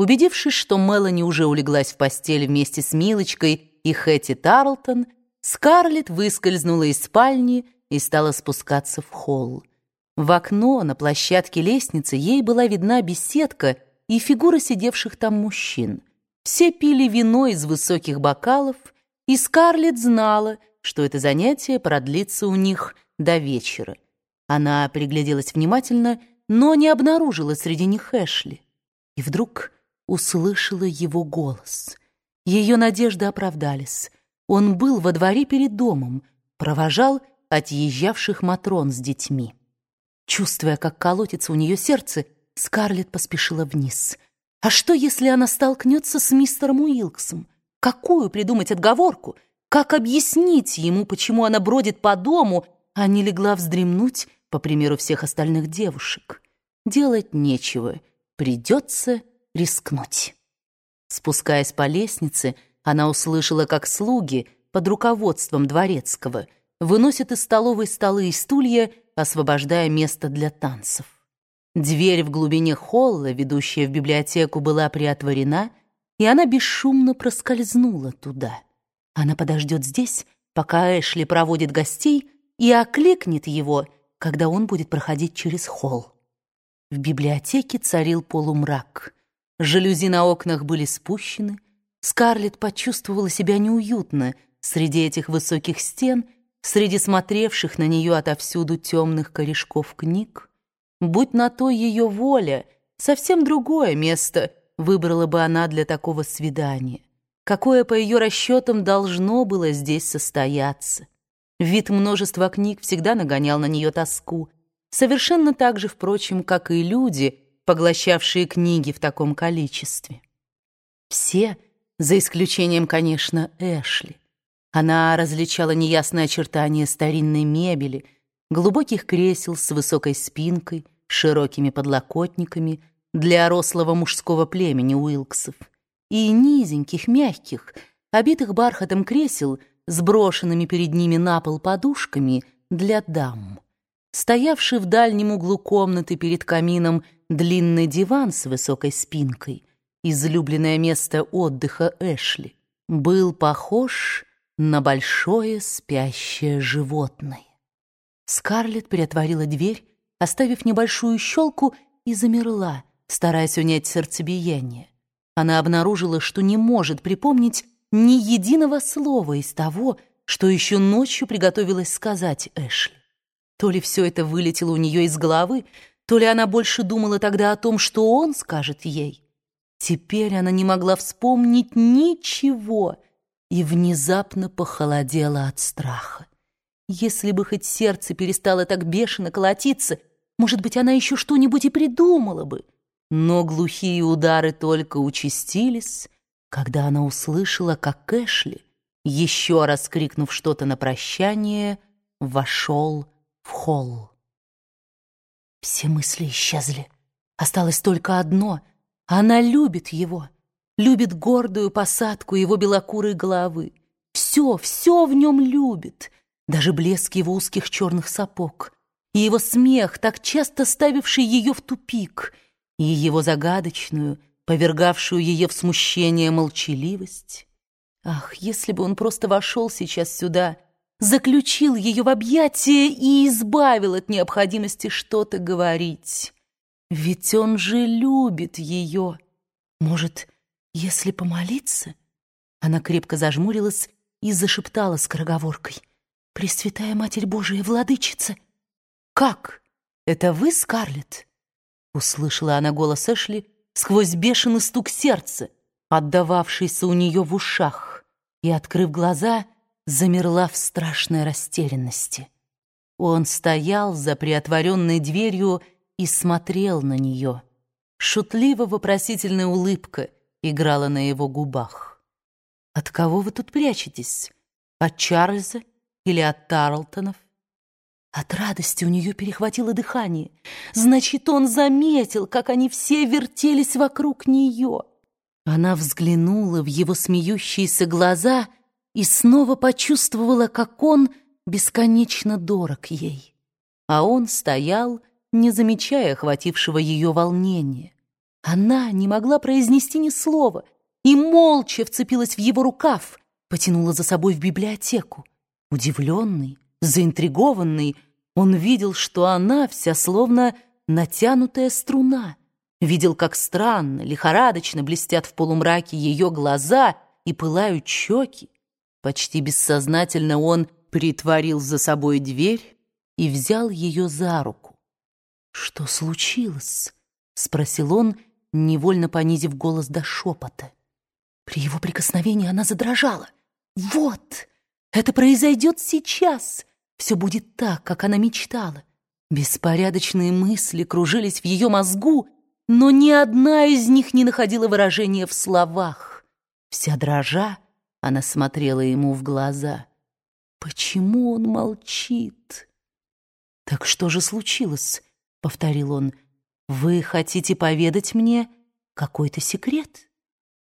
Убедившись, что Мелани уже улеглась в постель вместе с Милочкой и Хэти Тарлтон, Скарлетт выскользнула из спальни и стала спускаться в холл. В окно на площадке лестницы ей была видна беседка и фигуры сидевших там мужчин. Все пили вино из высоких бокалов, и Скарлетт знала, что это занятие продлится у них до вечера. Она пригляделась внимательно, но не обнаружила среди них Эшли. И вдруг услышала его голос. Ее надежды оправдались. Он был во дворе перед домом, провожал отъезжавших Матрон с детьми. Чувствуя, как колотится у нее сердце, Скарлетт поспешила вниз. А что, если она столкнется с мистером Уилксом? Какую придумать отговорку? Как объяснить ему, почему она бродит по дому, а не легла вздремнуть, по примеру всех остальных девушек? Делать нечего, придется рискнуть. Спускаясь по лестнице, она услышала, как слуги под руководством дворецкого выносят из столовой столы и стулья, освобождая место для танцев. Дверь в глубине холла, ведущая в библиотеку, была приотворена, и она бесшумно проскользнула туда. Она подождет здесь, пока Эшли проводит гостей, и окликнет его, когда он будет проходить через холл. В библиотеке царил полумрак. Жалюзи на окнах были спущены. Скарлетт почувствовала себя неуютно среди этих высоких стен, среди смотревших на нее отовсюду темных корешков книг. Будь на то ее воля, совсем другое место выбрала бы она для такого свидания. Какое, по ее расчетам, должно было здесь состояться. Вид множества книг всегда нагонял на нее тоску — Совершенно так же, впрочем, как и люди, поглощавшие книги в таком количестве. Все, за исключением, конечно, Эшли. Она различала неясные очертания старинной мебели, глубоких кресел с высокой спинкой, широкими подлокотниками для рослого мужского племени Уилксов и низеньких, мягких, обитых бархатом кресел с брошенными перед ними на пол подушками для дам. Стоявший в дальнем углу комнаты перед камином длинный диван с высокой спинкой, излюбленное место отдыха Эшли, был похож на большое спящее животное. Скарлетт приотворила дверь, оставив небольшую щелку, и замерла, стараясь унять сердцебиение. Она обнаружила, что не может припомнить ни единого слова из того, что еще ночью приготовилась сказать Эшли. То ли все это вылетело у нее из головы, то ли она больше думала тогда о том, что он скажет ей. Теперь она не могла вспомнить ничего и внезапно похолодела от страха. Если бы хоть сердце перестало так бешено колотиться, может быть, она еще что-нибудь и придумала бы. Но глухие удары только участились, когда она услышала, как Эшли, еще раз крикнув что-то на прощание, вошел в холл. Все мысли исчезли. Осталось только одно. Она любит его. Любит гордую посадку его белокурой головы. Все, все в нем любит. Даже блеск его узких черных сапог. И его смех, так часто ставивший ее в тупик. И его загадочную, повергавшую ее в смущение молчаливость. Ах, если бы он просто вошел сейчас сюда — заключил ее в объятия и избавил от необходимости что-то говорить. Ведь он же любит ее. Может, если помолиться? Она крепко зажмурилась и зашептала скороговоркой. «Пресвятая Матерь Божия, Владычица!» «Как? Это вы, Скарлетт?» Услышала она голос Эшли сквозь бешеный стук сердца, отдававшийся у нее в ушах, и, открыв глаза, — замерла в страшной растерянности. Он стоял за приотворенной дверью и смотрел на нее. Шутливо-вопросительная улыбка играла на его губах. «От кого вы тут прячетесь? От Чарльза или от Тарлтонов?» От радости у нее перехватило дыхание. Значит, он заметил, как они все вертелись вокруг нее. Она взглянула в его смеющиеся глаза — и снова почувствовала, как он бесконечно дорог ей. А он стоял, не замечая охватившего ее волнения. Она не могла произнести ни слова и молча вцепилась в его рукав, потянула за собой в библиотеку. Удивленный, заинтригованный, он видел, что она вся словно натянутая струна. Видел, как странно, лихорадочно блестят в полумраке ее глаза и пылают щеки. Почти бессознательно он притворил за собой дверь и взял ее за руку. «Что случилось?» — спросил он, невольно понизив голос до шепота. При его прикосновении она задрожала. «Вот! Это произойдет сейчас! Все будет так, как она мечтала!» Беспорядочные мысли кружились в ее мозгу, но ни одна из них не находила выражения в словах. Вся дрожа, она смотрела ему в глаза. «Почему он молчит?» «Так что же случилось?» — повторил он. «Вы хотите поведать мне какой-то секрет?»